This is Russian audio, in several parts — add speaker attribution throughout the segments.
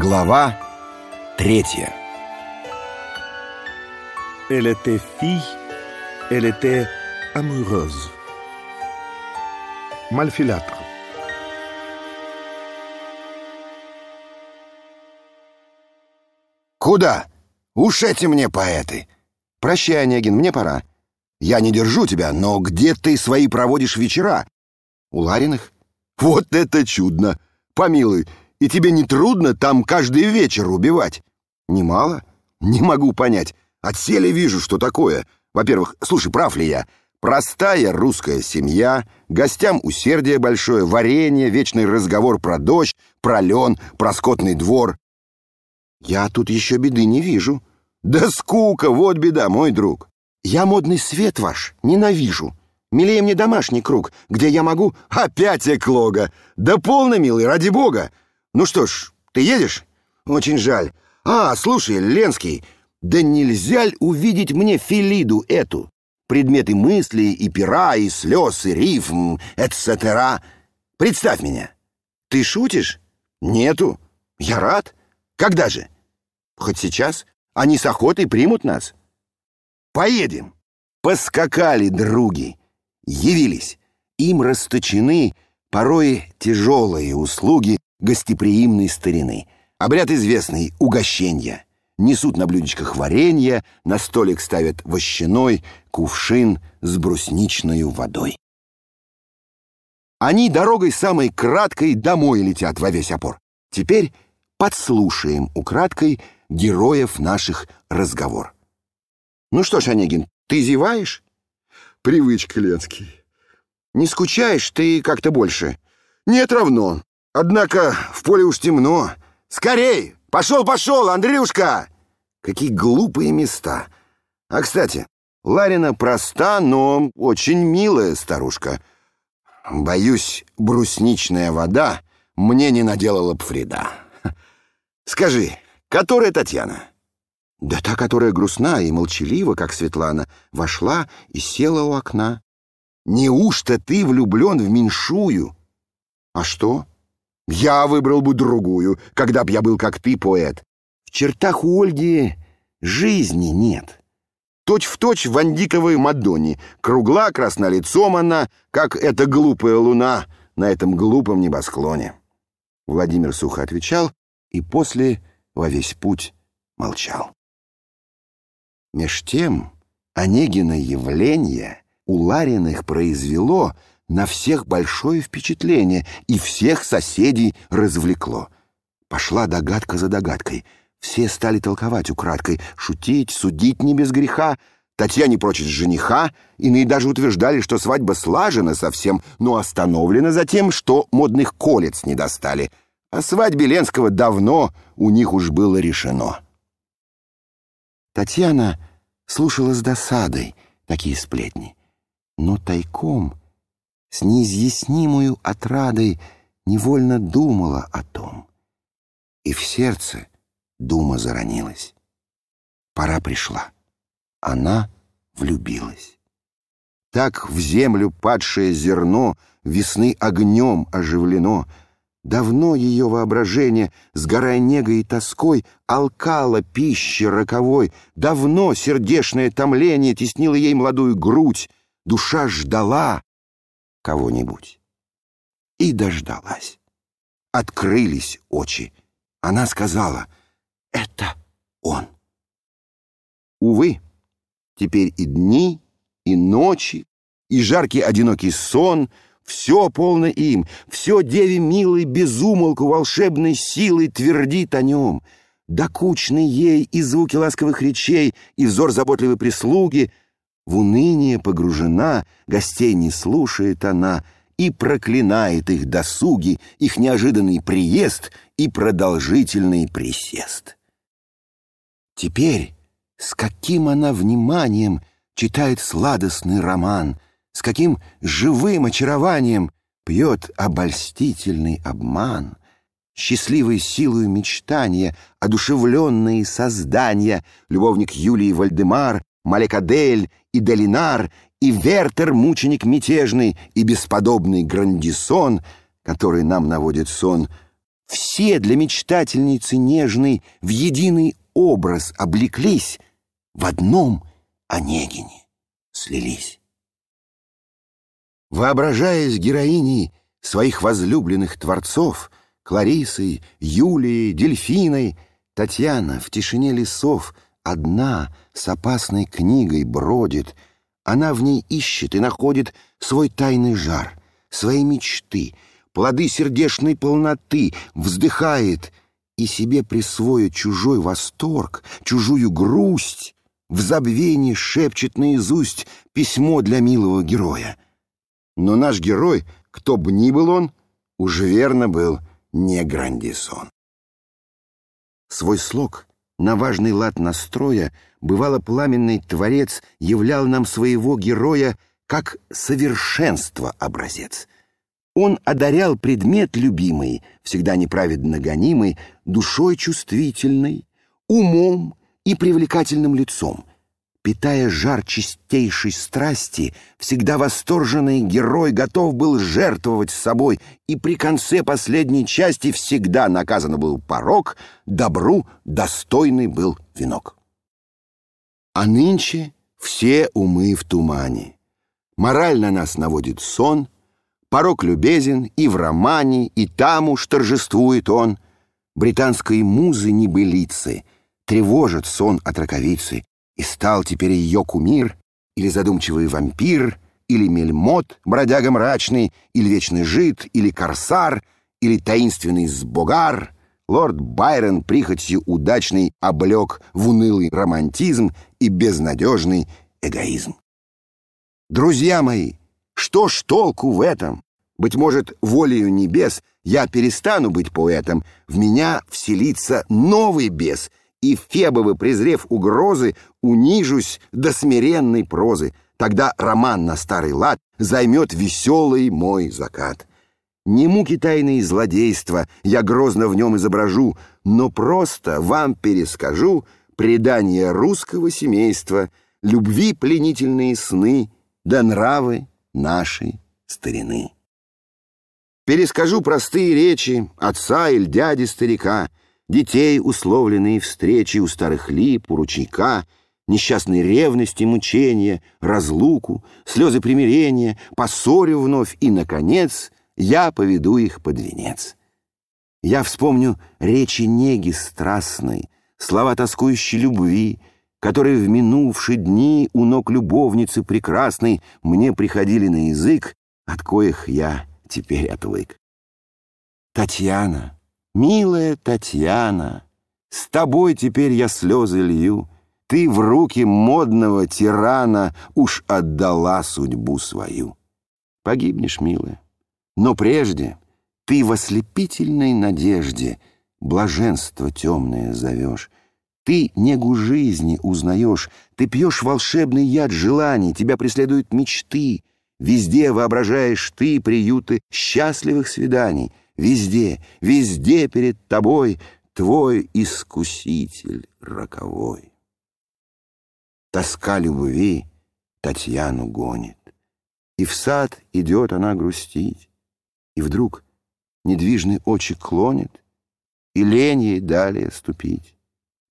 Speaker 1: Глава третья
Speaker 2: Elle était fille, elle était amoureuse. Мальфилятр.
Speaker 1: Куда? Уж эти мне поэты. Прощай, Онегин, мне пора. Я не держу тебя, но где ты свои проводишь вечера? У Лариных? Вот это чудно! Помилуй, и тебе не трудно там каждый вечер убивать? Немало? Не могу понять. Отселе вижу, что такое. Во-первых, слушай, прав ли я? Простая русская семья, гостям усердие большое, варенье, вечный разговор про дождь, про лен, про скотный двор. Я тут еще беды не вижу. Да скука, вот беда, мой друг. Я модный свет ваш ненавижу. Милее мне домашний круг, где я могу... Опять эклога! Да полно, милый, ради бога! Ну что ж, ты едешь? Очень жаль. А, слушай, Ленский, да нельзя ли увидеть мне Филиду эту? Предметы мысли и пера, и слез, и рифм, etc. Представь меня. Ты шутишь? Нету. Я рад. Когда же? Хоть сейчас. Они с охотой примут нас. Поедем. Поскакали други. Явились. Им расточены порой тяжелые услуги гостеприимной старины. Обряд известный — угощенья. Несут на блюдечках варенье, на столик ставят вощаной кувшин с брусничной водой. Они дорогой самой краткой домой летят во весь опор. Теперь подслушаем украдкой героев наших разговор. Ну что ж, Онегин, ты зеваешь? Привычка, Ленский. Не скучаешь ты как-то больше? Нет, равно. Однако в поле уж темно. Скорей! Пошел, пошел, Андрюшка! Какие глупые места. А, кстати, Ларина проста, но очень милая старушка. Боюсь, брусничная вода мне не наделала б вреда. Скажи, которая Татьяна? Да та, которая грустна и молчалива, как Светлана, вошла и села у окна. Неужто ты влюблен в меньшую? А что? Я выбрал бы другую, когда б я был как ты, поэт. В чертах у Ольги жизни нет. Точь в точь в Андиковой Мадонне. Кругла, краснолицом она, как эта глупая луна на этом глупом небосклоне. Владимир сухо отвечал и после во весь путь молчал. Меж тем Онегина явление у Лариных произвело на всех большое впечатление и всех соседей развлекло. Пошла догадка за догадкой. Все стали толковать украдкой, шутить, судить не без греха. Татьяне прочит жениха, иные даже утверждали, что свадьба слажена совсем, но остановлена затем, что модных колец не достали. О свадьбе Ленского давно у них уж было решено. Татьяна слушала с досадой такие сплетни, но тайком с неизъяснимую отрадой невольно думала о том. И в сердце дума заронилась. Пора пришла. Она влюбилась. Так в землю падшее зерно весны огнем оживлено. Давно ее воображение, сгорая негой и тоской, алкало пищи роковой. Давно сердешное томление теснило ей молодую грудь. Душа ждала кого-нибудь. И дождалась. Открылись очи. Она сказала, «Это он». Увы, теперь и дни, и ночи, и жаркий одинокий сон — все полно им, все деве милой безумолку волшебной силой твердит о нем. Докучны ей и звуки ласковых речей, и взор заботливой прислуги — в уныние погружена, гостей не слушает она и проклинает их досуги, их неожиданный приезд и продолжительный присест. Теперь с каким она вниманием читает сладостный роман, с каким живым очарованием пьет обольстительный обман, счастливой силою мечтания, одушевленные создания, любовник Юлии Вальдемар, Малекадель и Долинар, и Вертер, мученик мятежный, и бесподобный Грандисон, который нам наводит сон, все для мечтательницы нежной в единый образ облеклись, в одном Онегине слились. Воображаясь героиней своих возлюбленных творцов, Кларисой, Юлией, Дельфиной, Татьяна в тишине лесов одна с опасной книгой бродит, она в ней ищет и находит свой тайный жар, свои мечты, плоды сердечной полноты, вздыхает и себе присвоит чужой восторг, чужую грусть, в забвении шепчет наизусть письмо для милого героя. Но наш герой, кто б ни был он, уж верно был не Грандисон. Свой слог на важный лад настроя бывало пламенный творец являл нам своего героя как совершенство образец. Он одарял предмет любимый, всегда неправедно гонимый, душой чувствительной, умом и привлекательным лицом — Питая жар чистейшей страсти, всегда восторженный герой готов был жертвовать собой, и при конце последней части всегда наказан был порог, добру достойный был венок. А нынче все умы в тумане. Мораль на нас наводит сон, порог любезен и в романе, и там уж торжествует он. Британской музы небылицы тревожит сон от раковицы, и стал теперь ее кумир, или задумчивый вампир, или мельмот, бродяга мрачный, или вечный жид, или корсар, или таинственный сбогар. Лорд Байрон прихотью удачный облег в унылый романтизм и безнадежный эгоизм. Друзья мои, что ж толку в этом? Быть может, волею небес я перестану быть поэтом, в меня вселится новый бес — и Фебовы, презрев угрозы, унижусь до смиренной прозы. Тогда роман на старый лад займет веселый мой закат. Не муки тайные злодейства я грозно в нем изображу, но просто вам перескажу предание русского семейства, любви пленительные сны, да нравы нашей старины. Перескажу простые речи отца или дяди старика — детей, условленные встречи у старых лип, у ручейка, несчастной ревности, мучения, разлуку, слезы примирения, поссорю вновь, и, наконец, я поведу их под венец. Я вспомню речи неги страстной, слова тоскующей любви, которые в минувшие дни у ног любовницы прекрасной мне приходили на язык, от коих я теперь отвык. Татьяна, Милая Татьяна, с тобой теперь я слезы лью. Ты в руки модного тирана уж отдала судьбу свою. Погибнешь, милая, но прежде ты в ослепительной надежде блаженство темное зовешь. Ты негу жизни узнаешь, ты пьешь волшебный яд желаний, тебя преследуют мечты. Везде воображаешь ты приюты счастливых свиданий — Везде, везде перед тобой Твой искуситель роковой. Тоска любви Татьяну гонит, И в сад идет она грустить, И вдруг недвижный очи клонит, И лень ей далее ступить.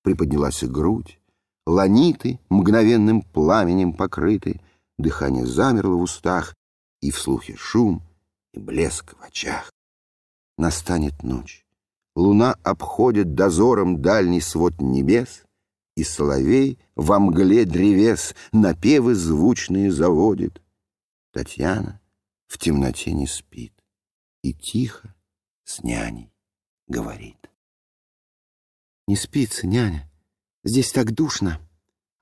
Speaker 1: Приподнялась грудь, ланиты мгновенным пламенем покрыты, Дыхание замерло в устах, И в слухе шум и блеск в очах. Настанет ночь. Луна обходит дозором дальний свод небес, И соловей во мгле древес Напевы звучные заводит. Татьяна в темноте не спит И тихо с няней говорит.
Speaker 3: Не спится, няня, здесь так душно.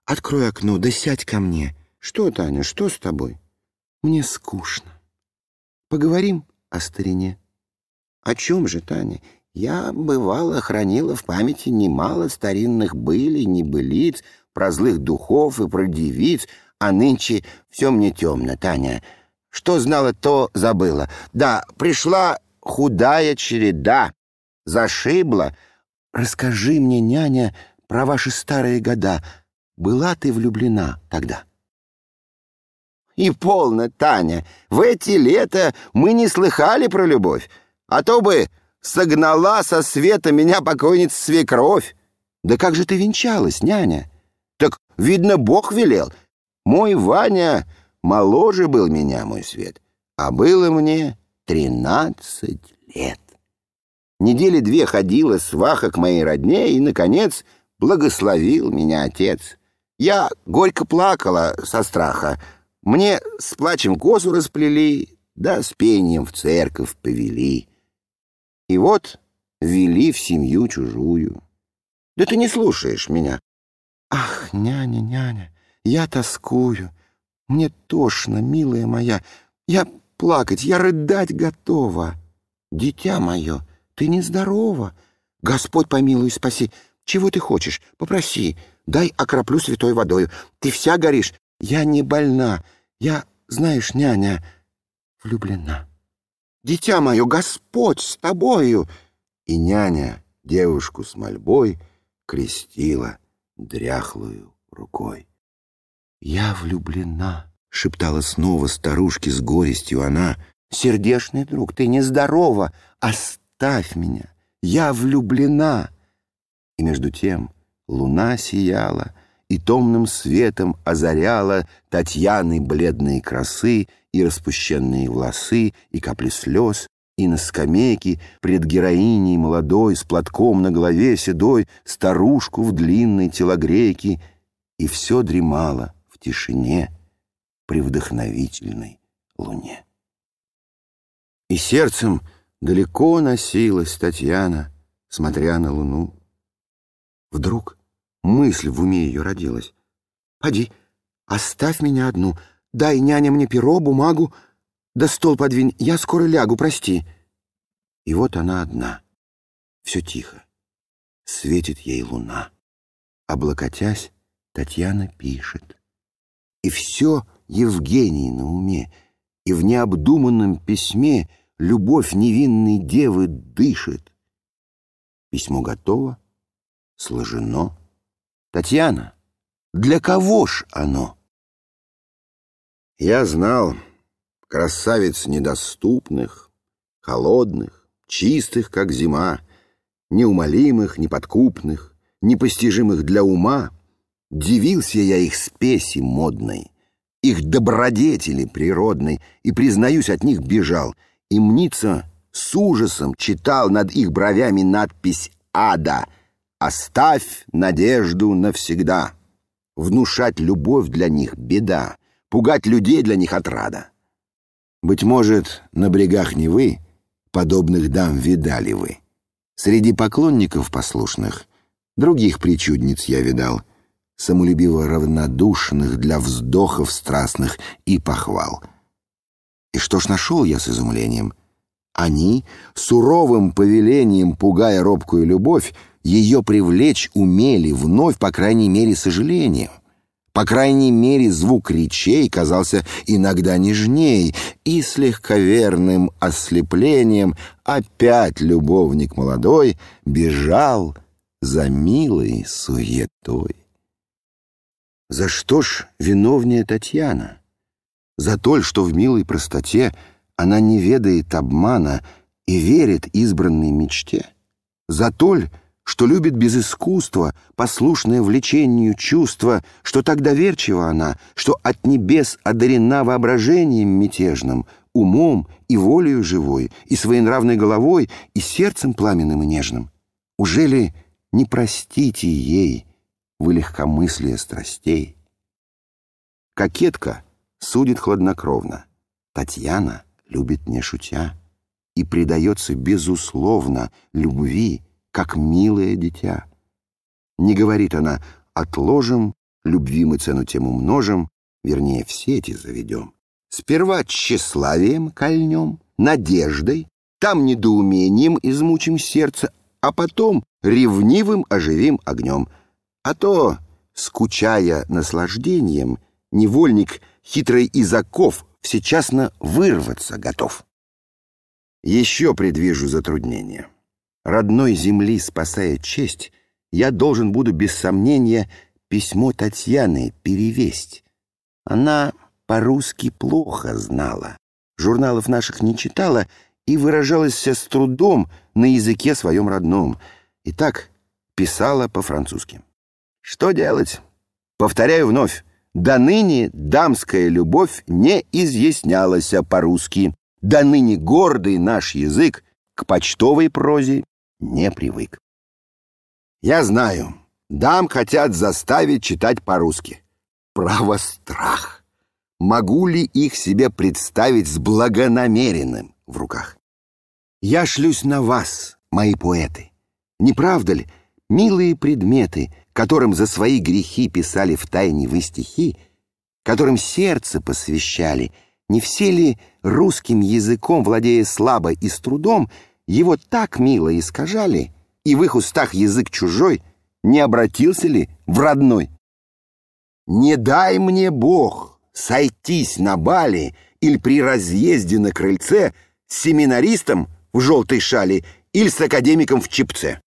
Speaker 3: Открой окно, да сядь ко мне.
Speaker 1: Что, Таня, что с тобой?
Speaker 3: Мне скучно. Поговорим о старине.
Speaker 1: О чем же, Таня? Я, бывало, хранила в памяти немало старинных былей, небылиц, про злых духов и про девиц, а нынче все мне темно, Таня. Что знала, то забыла. Да, пришла худая череда, зашибла.
Speaker 3: Расскажи мне, няня, про ваши старые года. Была ты влюблена тогда?
Speaker 1: И полно, Таня, в эти лета мы не слыхали про любовь. А то бы согнала со света меня покойница свекровь. Да как же ты венчалась, няня? Так, видно, Бог велел. Мой Ваня моложе был меня, мой свет, а было мне тринадцать лет. Недели две ходила сваха к моей родне, и, наконец, благословил меня отец. Я горько плакала со страха. Мне с плачем косу расплели, да с пением в церковь повели. И вот вели в семью чужую. Да ты не слушаешь меня.
Speaker 3: Ах, няня, няня, я тоскую. Мне тошно, милая моя. Я плакать, я рыдать готова. Дитя мое, ты нездорова. Господь помилуй, спаси. Чего ты хочешь? Попроси. Дай окроплю святой водою. Ты вся горишь. Я не больна. Я, знаешь, няня, влюблена. Дитя мое, Господь с тобою.
Speaker 1: И няня девушку с мольбой крестила дряхлую рукой.
Speaker 3: «Я влюблена», — шептала снова старушке с горестью она. «Сердешный друг, ты нездорова, оставь меня, я влюблена».
Speaker 1: И между тем луна сияла и томным светом озаряла Татьяны бледные красы и распущенные волосы, и капли слез, и на скамейке пред героиней молодой с платком на голове седой старушку в длинной телогрейке, и все дремало в тишине при вдохновительной луне. И сердцем далеко носилась Татьяна, смотря на луну. Вдруг мысль в уме ее родилась.
Speaker 3: «Поди, оставь меня одну, дай няня мне перо, бумагу, да стол подвинь, я скоро лягу, прости».
Speaker 1: И вот она одна, все тихо. Светит ей луна. Облокотясь, Татьяна пишет. И все Евгений на уме, и в необдуманном письме любовь невинной девы дышит. Письмо готово, сложено. Татьяна, для кого ж оно? Я знал красавиц недоступных, холодных, чистых, как зима, неумолимых, неподкупных, непостижимых для ума. Дивился я их спеси модной, их добродетели природной, и, признаюсь, от них бежал, и мнится с ужасом читал над их бровями надпись «Ада» «Оставь надежду навсегда». Внушать любовь для них — беда, пугать людей для них — отрада. Быть может, на брегах Невы подобных дам видали вы. Среди поклонников послушных других причудниц я видал, самолюбиво равнодушных для вздохов страстных и похвал. И что ж нашел я с изумлением? Они, суровым повелением, пугая робкую любовь, ее привлечь умели вновь, по крайней мере, сожалением. По крайней мере, звук речей казался иногда нежней, и с легковерным ослеплением опять любовник молодой бежал за милой суетой. За что ж виновнее Татьяна? За то, что в милой простоте она не ведает обмана и верит избранной мечте? За то, что любит без искусства, послушное влечению чувства, что так доверчива она, что от небес одарена воображением мятежным, умом и волею живой, и своенравной головой, и сердцем пламенным и нежным. Ужели не простите ей вы легкомыслие страстей? Кокетка судит хладнокровно, Татьяна любит не шутя и предается безусловно любви, как милое дитя. Не говорит она «отложим, любви мы цену тем умножим, вернее, в сети заведем». Сперва тщеславием кольнем, надеждой, там недоумением измучим сердце, а потом ревнивым оживим огнем. А то, скучая наслаждением, невольник хитрый из оков всечасно вырваться готов. Еще предвижу затруднение родной земли спасая честь, я должен буду без сомнения письмо Татьяны перевесть. Она по-русски плохо знала, журналов наших не читала
Speaker 3: и выражалась с трудом на языке своем родном. И так писала по-французски. Что делать? Повторяю вновь. До ныне дамская любовь не изъяснялась по-русски. До ныне гордый наш язык к почтовой прозе не привык. Я знаю, дам хотят заставить читать по-русски. Право страх. Могу ли их себе представить с благонамеренным в руках? Я шлюсь на вас, мои поэты. Не правда ли, милые предметы, которым за свои грехи писали в тайне вы стихи, которым сердце посвящали, не все ли русским языком, владея слабо и с трудом, его так мило искажали, и в их устах язык чужой не обратился ли в родной? Не дай мне Бог сойтись на бале или при разъезде на крыльце с семинаристом в желтой шали или с академиком в чипце.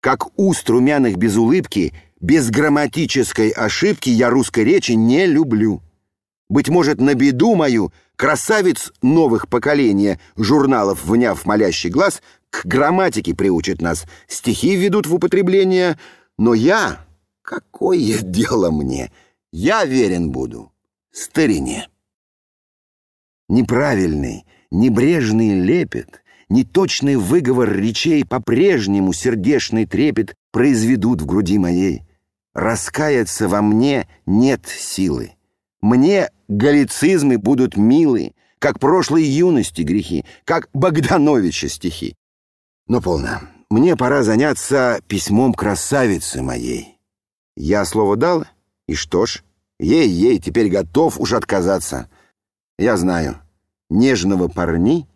Speaker 3: Как уст румяных без улыбки, без грамматической ошибки я русской речи не люблю. Быть может, на беду мою красавец новых поколения журналов, вняв молящий глаз, к грамматике приучит нас, стихи ведут в употребление, но я, какое дело мне, я верен буду старине. Неправильный, небрежный лепет, неточный выговор речей по-прежнему сердечный трепет произведут в груди моей. Раскаяться во мне нет силы. Мне галлицизмы будут милы, как прошлой юности грехи, как Богдановича стихи. Но полно. Мне пора заняться письмом красавицы моей. Я слово дал, и что ж, ей-ей, теперь готов уж отказаться. Я знаю, нежного парни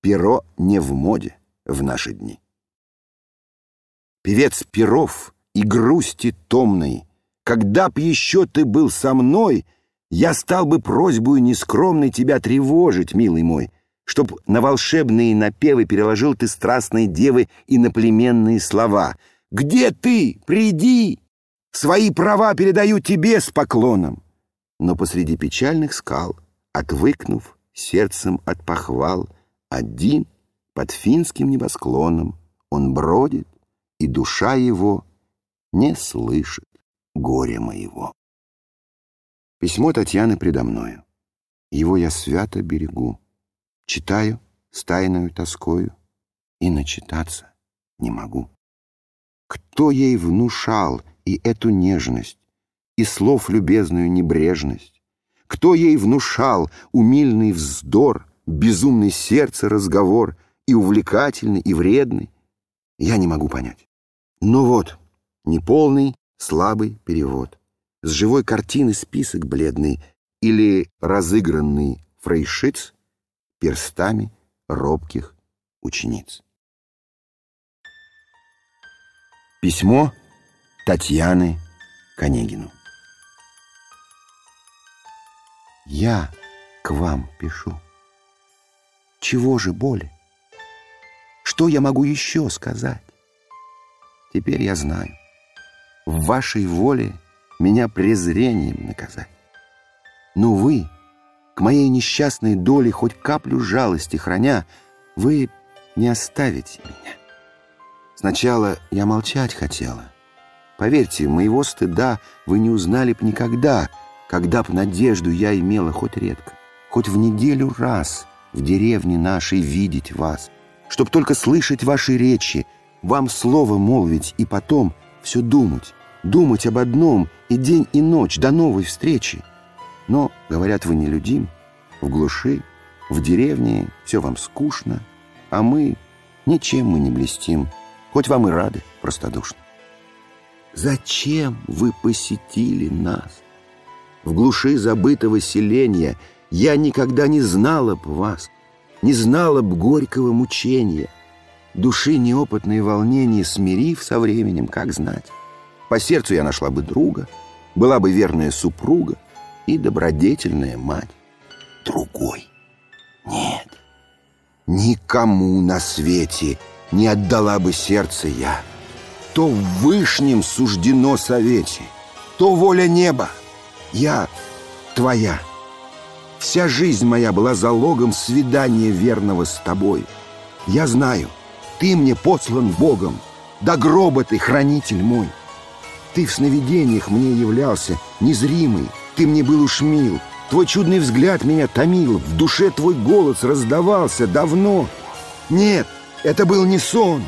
Speaker 3: перо не в моде в наши дни. Певец перов и грусти томной, когда б еще ты был со мной, я стал бы просьбою нескромной тебя тревожить, милый мой, чтоб на волшебные напевы переложил ты страстной девы иноплеменные слова. «Где ты? Приди! Свои права передаю тебе с поклоном!» Но посреди печальных скал, отвыкнув сердцем от похвал, один под финским небосклоном он бродит, и душа его не слышит горя моего. Письмо Татьяны предо мною. Его я свято берегу. Читаю с тайною тоскою и начитаться не могу. Кто ей внушал и эту нежность, и слов любезную небрежность? Кто ей внушал умильный вздор, безумный сердце разговор, и увлекательный, и вредный? Я не могу понять. Но вот, неполный, слабый перевод. С живой картины список бледный или разыгранный фрейшиц перстами робких учениц. Письмо Татьяны Конегину. Я к вам пишу. Чего же боли? Что я могу еще сказать? Теперь я знаю. В вашей воле меня презрением наказать. Но вы к моей несчастной доле хоть каплю жалости храня, вы не оставите меня. Сначала я молчать хотела. Поверьте, моего стыда вы не узнали б никогда, когда б надежду я имела хоть редко, хоть в неделю раз в деревне нашей видеть вас, чтоб только слышать ваши речи, вам слово молвить и потом все думать, думать об одном и день и ночь до новой встречи. Но, говорят, вы нелюдим, в глуши, в деревне все вам скучно, а мы ничем мы не блестим, хоть вам и рады простодушно. Зачем вы посетили нас? В глуши забытого селения я никогда не знала б вас, не знала б горького мучения, души неопытные волнения смирив со временем, как знать. По сердцу я нашла бы друга, была бы верная супруга, и добродетельная мать. Другой. Нет, никому на свете не отдала бы сердце я. То в вышнем суждено совете, то воля неба. Я твоя. Вся жизнь моя была залогом свидания верного с тобой.
Speaker 1: Я знаю, ты мне послан Богом. До гроба ты хранитель мой. Ты в сновидениях мне являлся, незримый. Ты мне был уж мил. Твой чудный взгляд меня томил. В душе твой голос раздавался давно. Нет, это был не сон.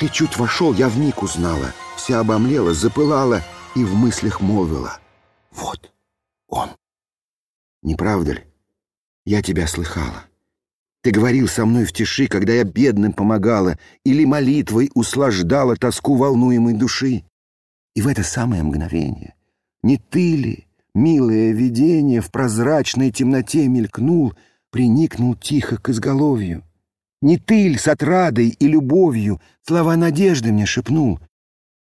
Speaker 1: Ты чуть вошел, я вмиг узнала. Вся обомлела, запылала и в мыслях молвила. Вот он. Не правда ли? Я тебя слыхала. Ты говорил со мной в тиши, когда я бедным помогала, или молитвой услаждала тоску волнуемой души. И в это самое мгновение не ты ли, милое видение, в прозрачной темноте мелькнул, приникнул тихо к изголовью? Не ты ли с отрадой и любовью слова надежды мне шепнул?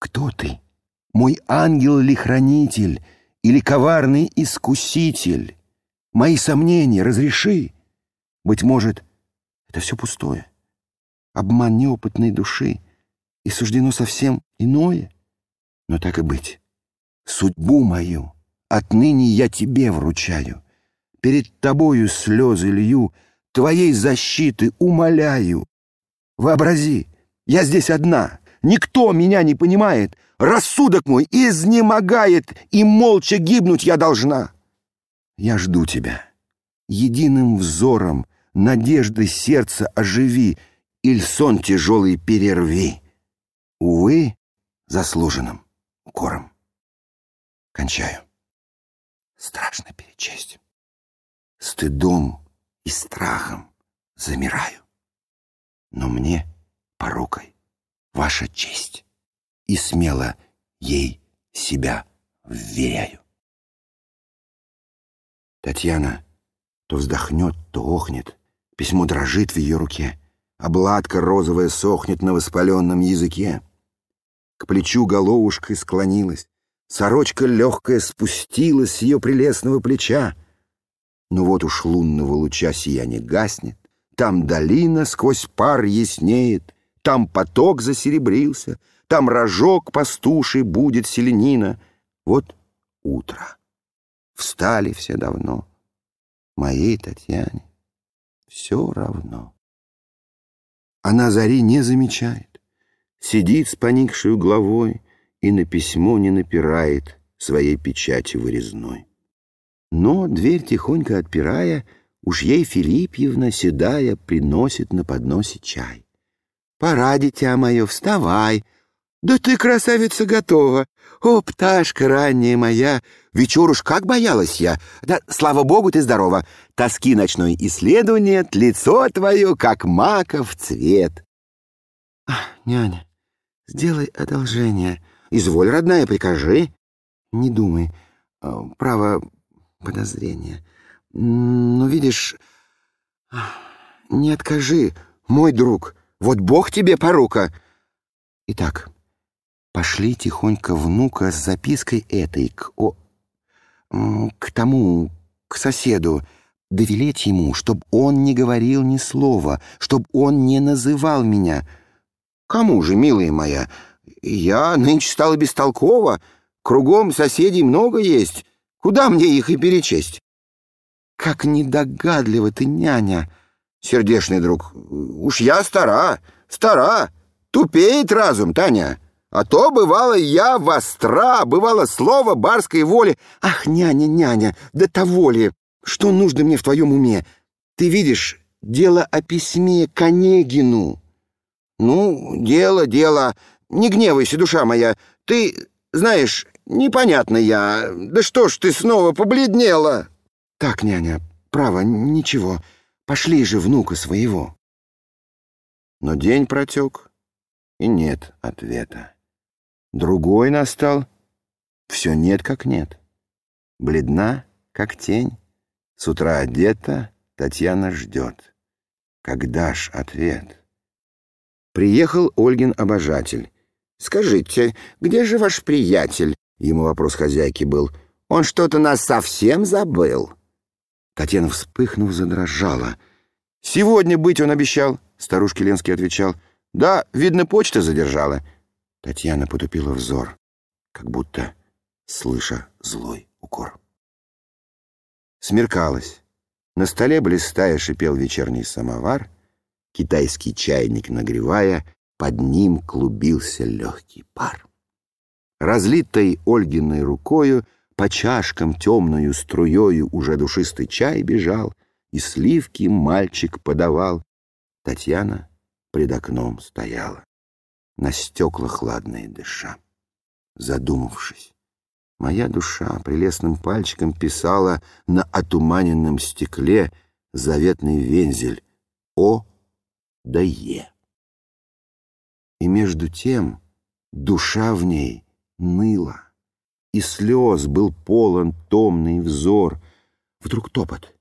Speaker 1: Кто ты? Мой ангел ли хранитель или коварный искуситель? Мои сомнения разреши. Быть может, это все пустое. Обман неопытной души, и суждено совсем иное. Но так и быть. Судьбу мою отныне я тебе вручаю. Перед тобою слезы лью, твоей защиты умоляю. Вообрази, я здесь одна, никто меня не понимает, рассудок мой изнемогает, и молча гибнуть я должна. Я жду тебя. Единым взором надежды сердца оживи, Иль сон тяжелый перерви. Увы, заслуженным укором. Кончаю. Страшно перечесть. Стыдом и страхом замираю. Но мне порукой ваша честь, И смело ей себя вверяю. Татьяна то вздохнет, то охнет. Письмо дрожит в ее руке. Обладка розовая сохнет на воспаленном языке. К плечу головушкой склонилась. Сорочка легкая спустилась с ее прелестного плеча. Но вот уж лунного луча сияние гаснет. Там долина сквозь пар яснеет. Там поток засеребрился. Там рожок пастуший будет селенина. Вот утро. Встали все давно. Моей Татьяне все равно. Она зари не замечает, сидит с поникшей головой и на письмо не напирает своей печати вырезной. Но, дверь тихонько отпирая, уж ей Филиппьевна, седая, приносит на подносе чай. «Пора, дитя мое, вставай, «Да ты, красавица, готова! О, пташка ранняя моя! Вечер как боялась я! Да, слава богу, ты здорова! Тоски ночной исследования, лицо твое, как маков цвет!» Ах, «Няня, сделай одолжение. Изволь, родная, прикажи!» «Не думай. А, право подозрение. Но, видишь, не откажи, мой друг. Вот Бог тебе порука!» Итак, Пошли тихонько внука с запиской этой к о... к тому, к соседу, довелеть ему, чтоб он не говорил ни слова, чтоб он не называл меня. Кому же, милая моя? Я нынче стала бестолкова, кругом соседей много есть. Куда мне их и перечесть? Как недогадлива ты, няня! Сердечный друг, уж я стара, стара, тупеет разум, Таня. А то, бывало, я востра, бывало слово барской воли. Ах, няня, няня, да того ли, что нужно мне в твоем уме? Ты видишь, дело о письме к Онегину. Ну, дело, дело. Не гневайся, душа моя. Ты, знаешь, непонятно я. Да что ж ты снова побледнела? Так, няня, право, ничего. Пошли же внука своего. Но день протек, и нет ответа. Другой настал. Все нет как нет. Бледна, как тень. С утра одета, Татьяна ждет. Когда ж ответ? Приехал Ольгин обожатель. «Скажите, где же ваш приятель?» Ему вопрос хозяйки был. «Он что-то нас совсем забыл». Татьяна, вспыхнув, задрожала. «Сегодня быть он обещал», — старушке Ленский отвечал. «Да, видно, почта задержала. Татьяна потупила взор, как будто слыша злой укор. Смеркалось. На столе, блистая, шипел вечерний самовар. Китайский чайник нагревая, под ним клубился легкий пар. Разлитой Ольгиной рукою по чашкам темную струею уже душистый чай бежал, и сливки мальчик подавал. Татьяна пред окном стояла, на стекла хладные дыша. Задумавшись, моя душа прелестным пальчиком писала на отуманенном стекле заветный вензель О да Е. И между тем душа в ней ныла, и слез был полон томный взор. Вдруг топот,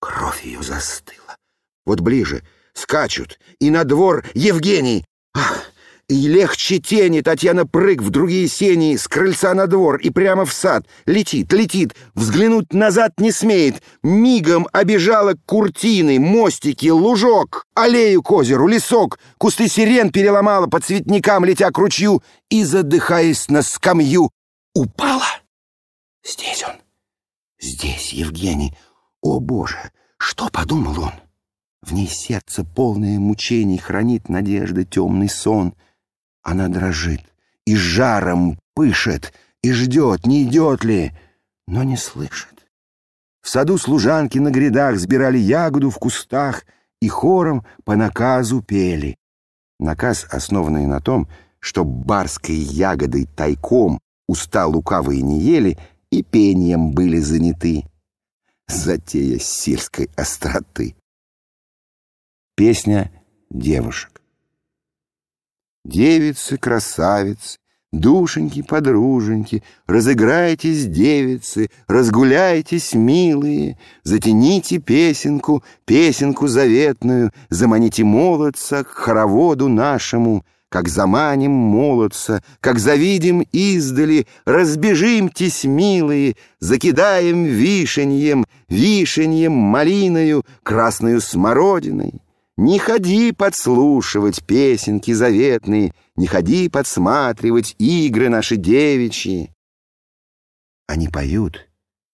Speaker 1: кровь ее застыла. Вот ближе — скачут, и на двор Евгений. Ах, и легче тени Татьяна прыг в другие сени с крыльца на двор и прямо в сад. Летит, летит, взглянуть назад не смеет. Мигом обежала куртины, мостики, лужок, аллею к озеру, лесок. Кусты сирен переломала по цветникам, летя к ручью, и, задыхаясь на скамью, упала. Здесь он, здесь Евгений. О, Боже, что подумал он? В ней сердце, полное мучений, хранит надежды темный сон. Она дрожит и жаром пышет, и ждет, не идет ли, но не слышит. В саду служанки на грядах сбирали ягоду в кустах и хором по наказу пели. Наказ, основанный на том, что барской ягодой тайком уста лукавые не ели и пением были заняты. Затея сельской остроты. Песня девушек. Девицы, красавицы, душеньки, подруженьки, разыграйтесь, девицы, разгуляйтесь, милые, затяните песенку, песенку заветную, заманите молодца к хороводу нашему, как заманим молодца, как завидим издали, разбежимтесь, милые, закидаем вишеньем, вишеньем, малиною, красною смородиной. Не ходи подслушивать песенки заветные, Не ходи подсматривать игры наши девичьи. Они поют,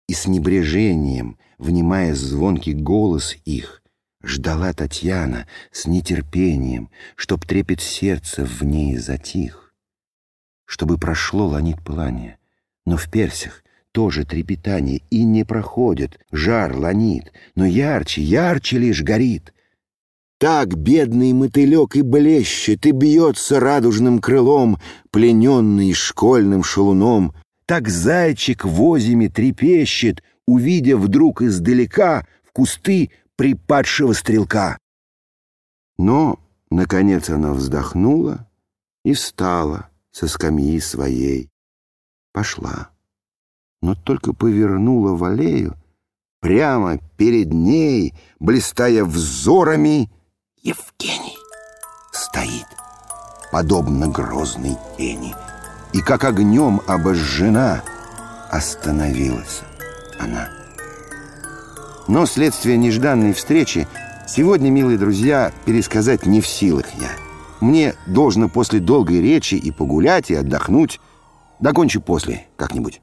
Speaker 1: и с небрежением, Внимая звонкий голос их, Ждала Татьяна с нетерпением, Чтоб трепет сердца в ней затих. Чтобы прошло ланит пылание, Но в персях тоже трепетание И не проходит, жар ланит, Но ярче, ярче лишь горит — так бедный мотылек и блещет, и бьется радужным крылом, плененный школьным шалуном. Так зайчик в озиме трепещет, увидя вдруг издалека в кусты припадшего стрелка. Но, наконец, она вздохнула и встала со скамьи своей. Пошла, но только повернула в аллею, прямо перед ней, блистая взорами, Евгений стоит, подобно грозной тени, и как огнем обожжена остановилась она. Но следствие нежданной встречи сегодня, милые друзья, пересказать не в силах я. Мне должно после долгой речи и погулять, и отдохнуть. Докончу после как-нибудь.